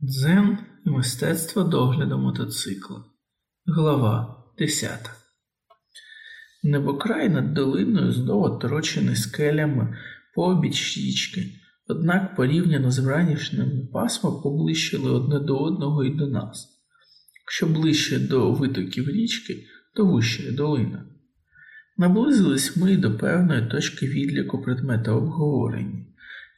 Дзен і мистецтво догляду мотоцикла. Глава 10. Небокрай над долиною знову оторочений скелями по обіч річки, однак порівняно з вранішніми пасма поближчили одне до одного і до нас. Якщо ближче до витоків річки, то вище долина. Наблизились ми до певної точки відліку предмета обговорення,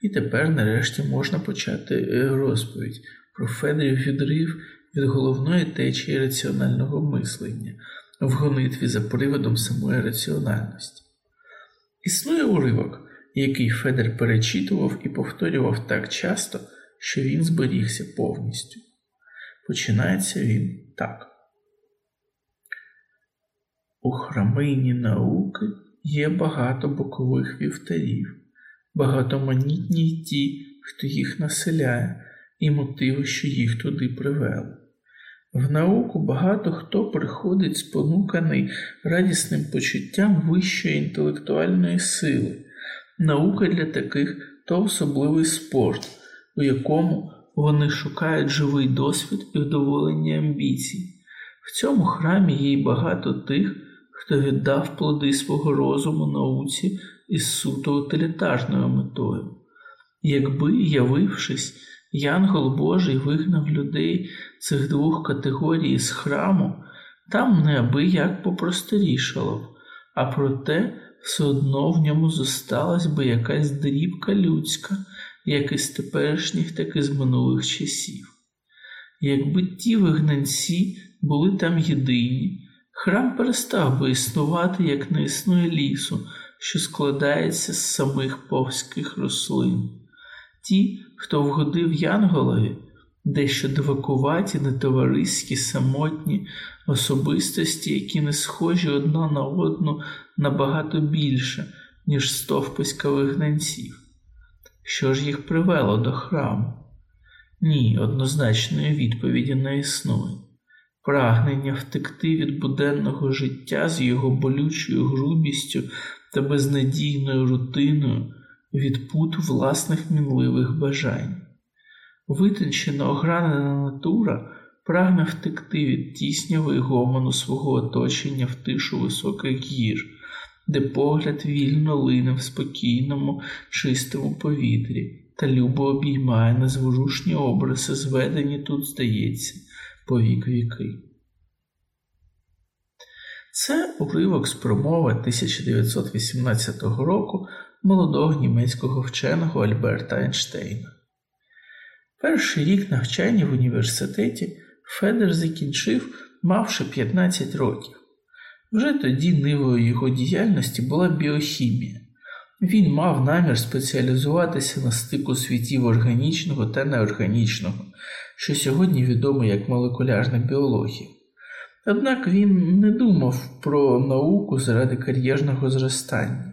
і тепер нарешті можна почати е, розповідь про відрив від головної течії раціонального мислення в гонитві за приводом самої раціональності. Існує уривок, який Федер перечитував і повторював так часто, що він зберігся повністю. Починається він так. У храмині науки є багато бокових вівтарів, багатоманітні й ті, хто їх населяє, і мотиви, що їх туди привели. В науку багато хто приходить спонуканий радісним почуттям вищої інтелектуальної сили. Наука для таких то особливий спорт, у якому вони шукають живий досвід і вдоволення амбіцій. В цьому храмі є й багато тих, хто віддав плоди свого розуму науці із суто утилітарною метою. Якби, явившись, Янгол Божий вигнав людей цих двох категорій з храму, там неабияк попросторішало б, а проте все одно в ньому зосталась би якась дрібка людська, як із теперішніх, так і з минулих часів. Якби ті вигнанці були там єдині, храм перестав би існувати, як не існує лісу, що складається з самих повських рослин. Ті, хто вгодив Янголові, дещо дивакуваті, нетовариські, самотні особистості, які не схожі одна на одну набагато більше, ніж стовписька вигнанців. Що ж їх привело до храму? Ні, однозначної відповіді не існує. Прагнення втекти від буденного життя з його болючою грубістю та безнадійною рутиною від пут власних мінливих бажань. Витончена огранена натура прагне втекти від тіснявої гомону свого оточення в тишу високих гір, де погляд вільно лине в спокійному, чистому повітрі та любо обіймає незворушні образи, зведені тут, здається, по вік віки. Це уривок з промови 1918 року молодого німецького вченого Альберта Ейнштейна. Перший рік навчання в університеті Федер закінчив, мавши 15 років. Вже тоді нивою його діяльності була біохімія. Він мав намір спеціалізуватися на стику світів органічного та неорганічного, що сьогодні відомо як молекулярна біологія. Однак він не думав про науку заради кар'єрного зростання.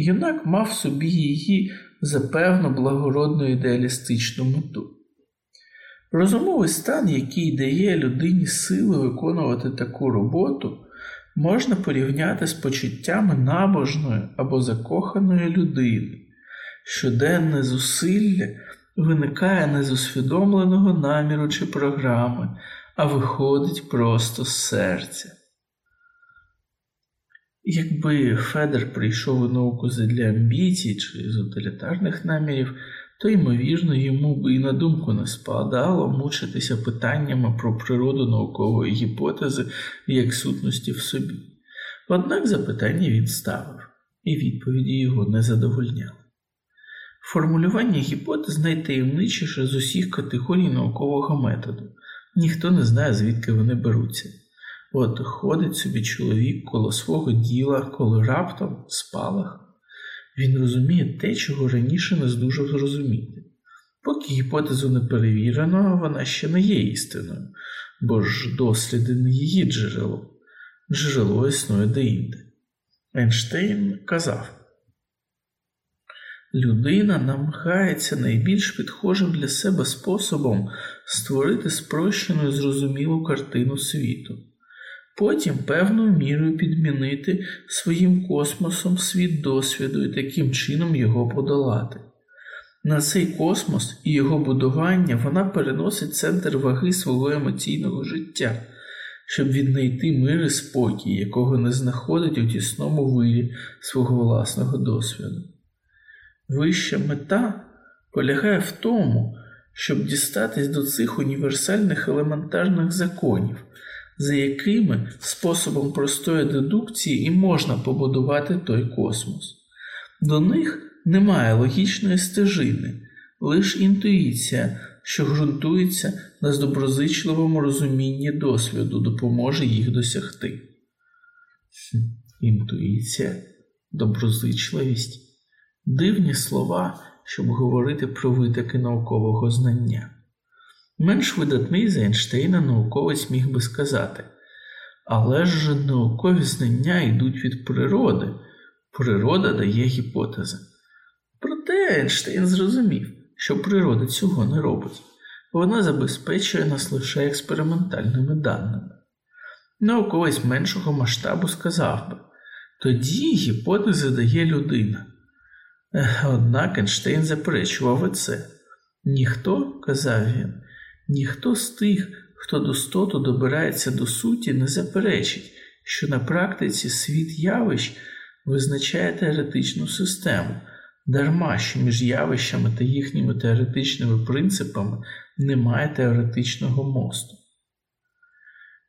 Юнак мав собі її за певно благородну ідеалістичну мету. Розумовий стан, який дає людині сили виконувати таку роботу, можна порівняти з почуттями набожної або закоханої людини. Щоденне зусилля виникає не з усвідомленого наміру чи програми, а виходить просто з серця. Якби Федер прийшов у науку задля амбіцій чи з утилітарних намірів, то, ймовірно, йому би і на думку не спадало мучитися питаннями про природу наукової гіпотези як сутності в собі. Однак запитання він ставив, і відповіді його не задовольняли. Формулювання гіпотез найтаємничіше з усіх категорій наукового методу, ніхто не знає, звідки вони беруться. От ходить собі чоловік коло свого діла, коли раптом спалах. Він розуміє те, чого раніше не здужав зрозуміти. Поки гіпотезу не перевірено, вона ще не є істиною, бо ж досліди не її джерело, джерело існує деінде. Ейнштейн казав, людина намагається найбільш підхожим для себе способом створити спрощену і зрозумілу картину світу потім певною мірою підмінити своїм космосом світ досвіду і таким чином його подолати. На цей космос і його будування вона переносить центр ваги свого емоційного життя, щоб віднайти мир і спокій, якого не знаходить у тісному вирі свого власного досвіду. Вища мета полягає в тому, щоб дістатись до цих універсальних елементарних законів, за якими способом простої дедукції і можна побудувати той космос. До них немає логічної стежини, лише інтуїція, що ґрунтується на доброзичливому розумінні досвіду, допоможе їх досягти. Інтуїція, доброзичливість дивні слова, щоб говорити про витоки наукового знання. Менш видатний за Ейнштейна науковець міг би сказати, але ж наукові знання йдуть від природи, природа дає гіпотези. Проте Ейнштейн зрозумів, що природа цього не робить, вона забезпечує нас лише експериментальними даними. Науковець меншого масштабу сказав би, тоді гіпотези дає людина. Однак Ейнштейн заперечував і це. Ніхто, казав він, ніхто з тих, хто до стоту добирається до суті, не заперечить, що на практиці світ явищ визначає теоретичну систему, дарма що між явищами та їхніми теоретичними принципами немає теоретичного мосту.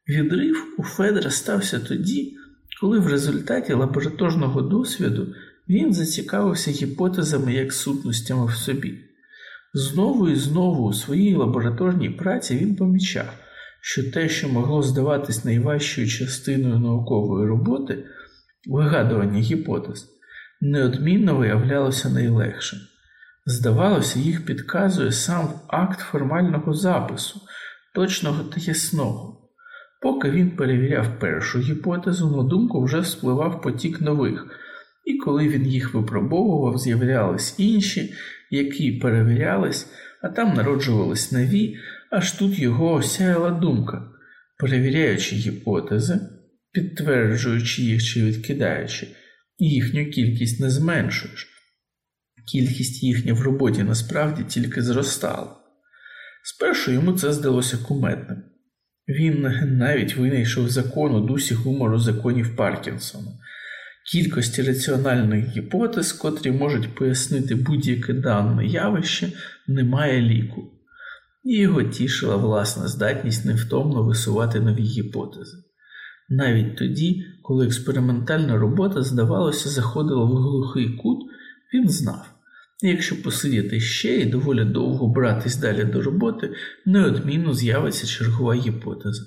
Відрив у Федра стався тоді, коли в результаті лабораторного досвіду він зацікавився гіпотезами як сутностями в собі. Знову і знову у своїй лабораторній праці він помічав, що те, що могло здаватись найважчою частиною наукової роботи, вигадування гіпотез, неодмінно виявлялося найлегшим. Здавалося, їх підказує сам акт формального запису, точного та ясного. Поки він перевіряв першу гіпотезу, на думку вже спливав потік нових, і коли він їх випробовував, з'являлись інші, які перевірялись, а там народжувались нові, аж тут його осяяла думка, перевіряючи гіпотези, підтверджуючи їх чи відкидаючи, їхню кількість не зменшуєш. Кількість їхня в роботі насправді тільки зростала. Спершу йому це здалося куметним. Він навіть винайшов закон у дусі гумору законів Паркінсона, кількості раціональних гіпотез, котрі можуть пояснити будь-яке дане явище, немає ліку, і його тішила власна здатність невтомно висувати нові гіпотези. Навіть тоді, коли експериментальна робота, здавалося, заходила в глухий кут, він знав. Якщо посидіти ще і доволі довго братись далі до роботи, неодмінно з'явиться чергова гіпотеза.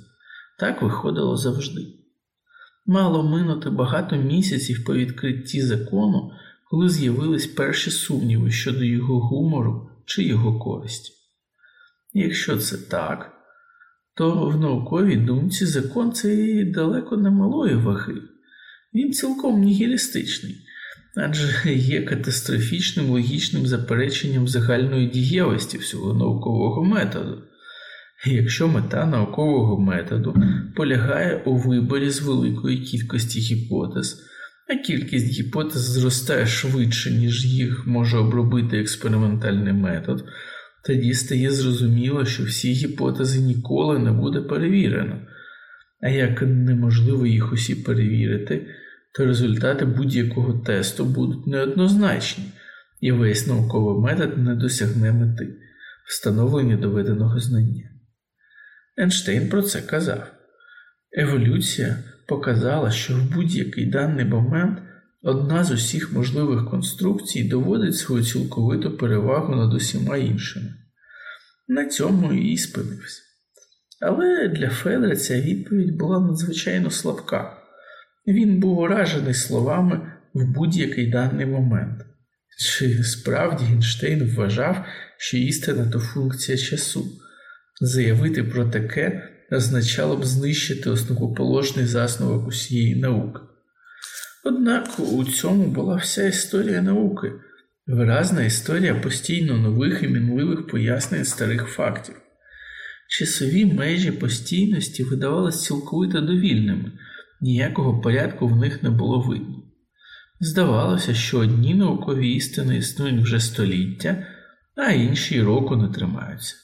Так виходило завжди. Мало минути багато місяців по відкритті закону, коли з'явились перші сумніви щодо його гумору чи його користі. Якщо це так, то в науковій думці закон цей далеко не малої ваги, він цілком нігілістичний адже є катастрофічним логічним запереченням загальної дієвості всього наукового методу. Якщо мета наукового методу полягає у виборі з великої кількості гіпотез, а кількість гіпотез зростає швидше, ніж їх може обробити експериментальний метод, тоді стає зрозуміло, що всі гіпотези ніколи не буде перевірено, а як неможливо їх усі перевірити, то результати будь-якого тесту будуть неоднозначні, і весь науковий метод не досягне мети, встановлення доведеного знання. Ейнштейн про це казав. Еволюція показала, що в будь-який даний момент одна з усіх можливих конструкцій доводить свою цілковиту перевагу над усіма іншими. На цьому і спинився. Але для Федора ця відповідь була надзвичайно слабка. Він був уражений словами в будь-який даний момент. Чи справді Гінштейн вважав, що істина то функція часу? Заявити про таке означало б знищити основоположний засновок усієї науки. Однак у цьому була вся історія науки, виразна історія постійно нових і мінливих пояснень старих фактів. Часові межі постійності видавалися цілковито довільними ніякого порядку в них не було видно. Здавалося, що одні наукові істини існують вже століття, а інші й року не тримаються.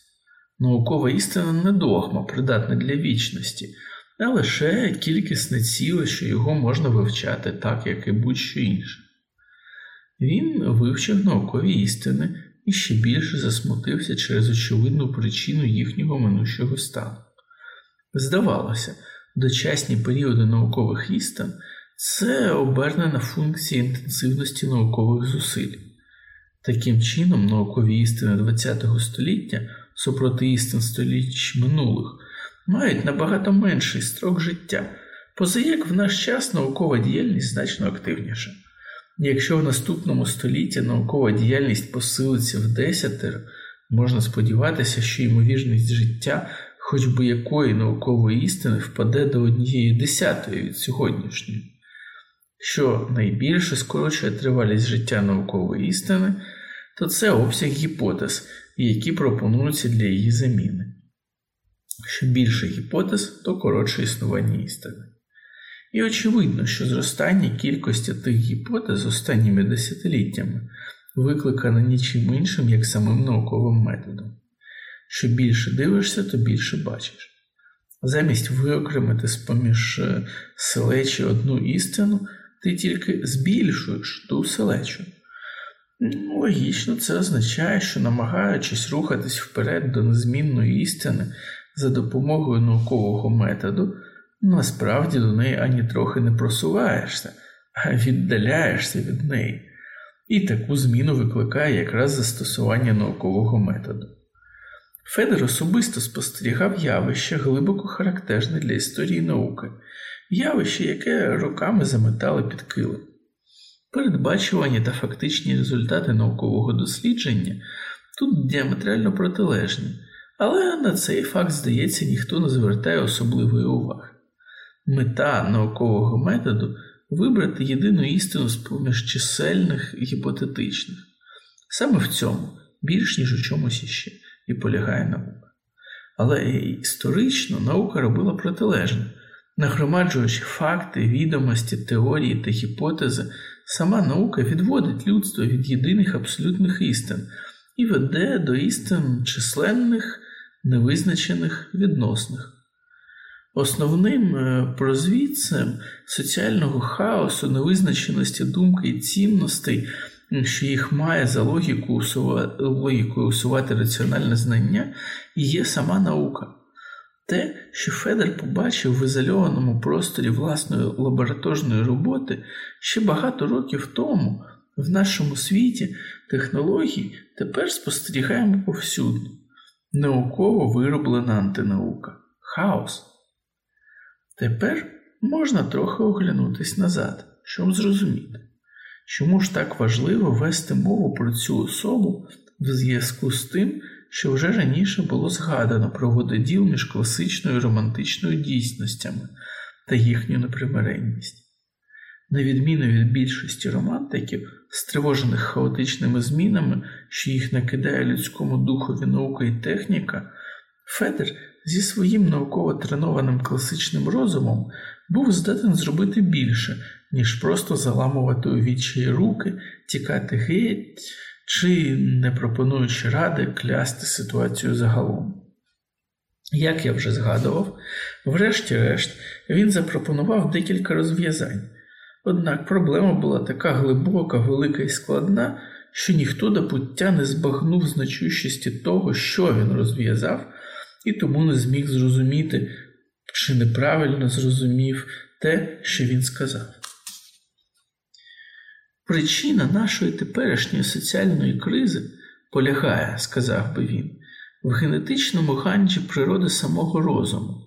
Наукова істина не догма, придатна для вічності, а лише кількісне ціле, що його можна вивчати так, як і будь-що інше. Він вивчив наукові істини і ще більше засмутився через очевидну причину їхнього минущого стану. Здавалося, дочасні періоди наукових істин це обернена функція інтенсивності наукових зусиль. Таким чином, наукові істини ХХ століття супроти істин століть минулих мають набагато менший строк життя, позаяк в наш час наукова діяльність значно активніша. Якщо в наступному столітті наукова діяльність посилиться в десятеро, можна сподіватися, що ймовірність життя хоч би якої наукової істини впаде до однієї десятої від сьогоднішньої, що найбільше скорочує тривалість життя наукової істини, то це обсяг гіпотез, які пропонуються для її заміни. Що більше гіпотез, то коротше існування істини. І очевидно, що зростання кількості тих гіпотез останніми десятиліттями викликане нічим іншим, як самим науковим методом. Що більше дивишся, то більше бачиш. Замість виокремити з поміж е, селечі одну істину, ти тільки збільшуєш ту селечу. Ну, логічно, це означає, що намагаючись рухатись вперед до незмінної істини за допомогою наукового методу, насправді до неї ані трохи не просуваєшся, а віддаляєшся від неї. І таку зміну викликає якраз застосування наукового методу. Федер особисто спостерігав явище глибоко характерне для історії науки, явище, яке роками заметали під килим. Передбачувані та фактичні результати наукового дослідження тут діаметрально протилежні, але на цей факт, здається, ніхто не звертає особливої уваги. Мета наукового методу вибрати єдину істину з поміж чисельних гіпотетичних. Саме в цьому, більш ніж у чомусь іще, і полягає наука. Але історично наука робила протилежне, нагромаджуючи факти, відомості, теорії та гіпотези, сама наука відводить людство від єдиних абсолютних істин і веде до істин численних, невизначених відносних. Основним е, прозвідцем соціального хаосу, невизначеності думки і цінностей, що їх має за логіку усувати, логікою усувати раціональне знання, є сама наука. Те, що Федер побачив в ізольованому просторі власної лабораторної роботи ще багато років тому, в нашому світі технологій тепер спостерігаємо повсюдно. Науково вироблена антинаука, хаос. Тепер можна трохи оглянутись назад, щоб зрозуміти, чому ж так важливо вести мову про цю особу в зв'язку з тим, що вже раніше було згадано про вододіл між класичною і романтичною дійсностями та їхню непримиренність. На відміну від більшості романтиків, стривожених хаотичними змінами, що їх накидає людському духові наука і техніка, Федер зі своїм науково тренованим класичним розумом був здатен зробити більше, ніж просто заламувати у відчаї руки, тікати геть чи, не пропонуючи ради, клясти ситуацію загалом. Як я вже згадував, врешті-решт він запропонував декілька розв'язань. Однак проблема була така глибока, велика і складна, що ніхто до пуття не збагнув значущості того, що він розв'язав, і тому не зміг зрозуміти чи неправильно зрозумів те, що він сказав. Причина нашої теперішньої соціальної кризи полягає, сказав би він, в генетичному ганджі природи самого розуму,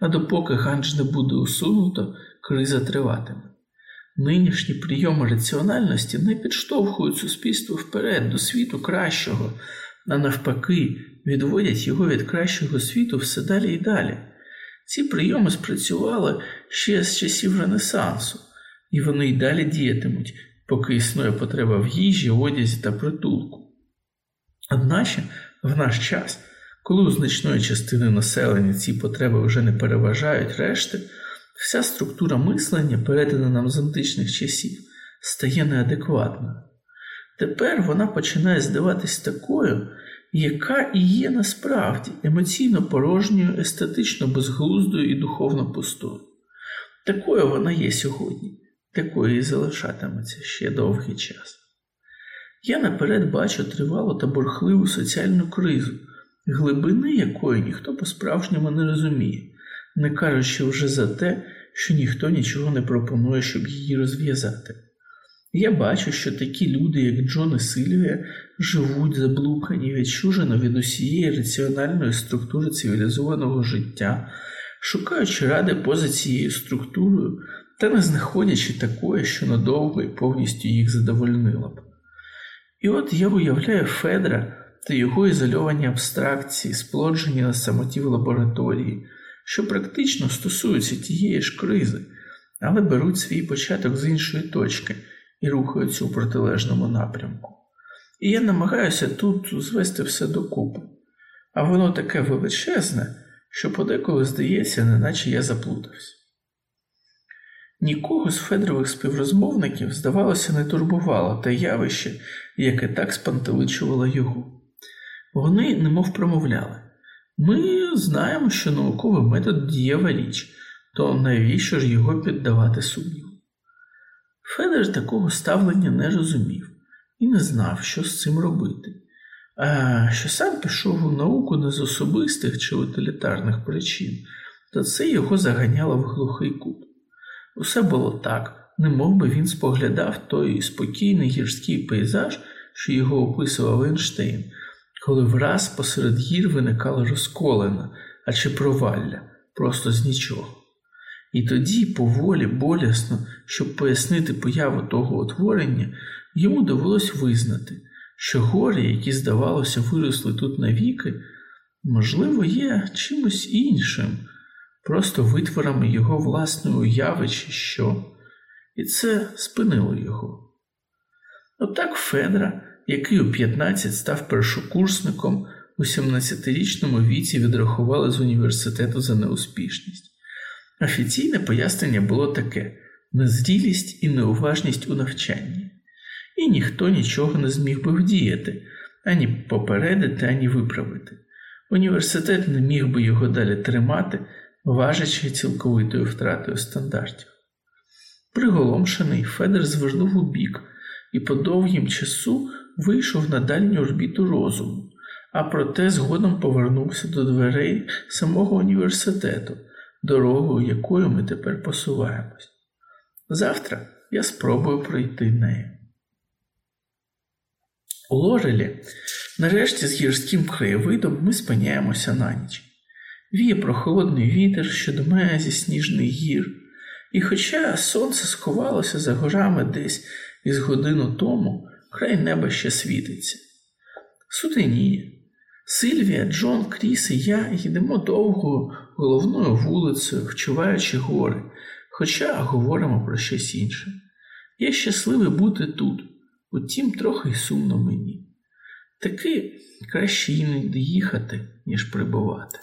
а допоки ганж не буде усунуто, криза триватиме. Нинішні прийоми раціональності не підштовхують суспільство вперед до світу кращого, а навпаки, відводять його від кращого світу все далі і далі. Ці прийоми спрацювали ще з часів Ренесансу, і вони й далі діятимуть, поки існує потреба в їжі, одязі та притулку. Одначе в наш час, коли у значної частини населення ці потреби вже не переважають решти, вся структура мислення, передана нам з античних часів, стає неадекватною. Тепер вона починає здаватись такою, яка і є насправді емоційно порожньою, естетично безглуздою і духовно пустою. Такою вона є сьогодні, такою і залишатиметься ще довгий час. Я наперед бачу тривалу та бурхливу соціальну кризу, глибини якої ніхто по-справжньому не розуміє, не кажучи вже за те, що ніхто нічого не пропонує, щоб її розв'язати. Я бачу, що такі люди, як Джон і Сильвія, живуть заблукані, відчужено від усієї раціональної структури цивілізованого життя, шукаючи ради поза цією структурою та не знаходячи такої, що надовго і повністю їх задовольнила б. І от я уявляю Федра та його ізольовані абстракції, сплоджені на самоті в лабораторії, що практично стосуються тієї ж кризи, але беруть свій початок з іншої точки і рухаються у протилежному напрямку. І я намагаюся тут звести все докупи, а воно таке величезне, що подеколи здається, неначе я заплутався. Нікого з Федорових співрозмовників, здавалося, не турбувало те явище, яке так спантеличувало його. Вони немов промовляли ми знаємо, що науковий метод дієва річ, то навіщо ж його піддавати сумніву? Федор такого ставлення не розумів і не знав, що з цим робити, а що сам пішов у науку не з особистих чи утилітарних причин, то це його заганяло в глухий кут. Усе було так, немов би він споглядав той спокійний гірський пейзаж, що його описував Ейнштейн, коли враз посеред гір виникала розколена, а чи провалля, просто з нічого. І тоді, поволі, болісно, щоб пояснити появу того утворення, йому довелось визнати, що гори, які, здавалося, виросли тут навіки, можливо, є чимось іншим, просто витворами його власної уяви чи що, і це спинило його. Отак Федра, який у 15 став першокурсником, у 17-річному віці відрахували з університету за неуспішність. Офіційне пояснення було таке незрілість і неуважність у навчанні, і ніхто нічого не зміг би вдіяти, ані попередити, ані виправити. Університет не міг би його далі тримати, важачи цілковитою втратою стандартів. Приголомшений, Федер звернув у бік і по довгім часу вийшов на дальню орбіту розуму, а проте згодом повернувся до дверей самого університету дорогою, якою ми тепер посуваємось. Завтра я спробую пройти нею. У Лорелі, нарешті з гірським краєвидом, ми спиняємося на ніч. Віє прохолодний вітер, що думає зі сніжних гір, і хоча сонце сховалося за горами десь із годину тому, край неба ще світиться. Сутеніє, Сильвія, Джон, Кріс і я їдемо довгою головною вулицею, вчуваючи гори, хоча говоримо про щось інше. Я щасливий бути тут, утім, трохи й сумно мені. Таки краще іноді їхати, ніж прибувати.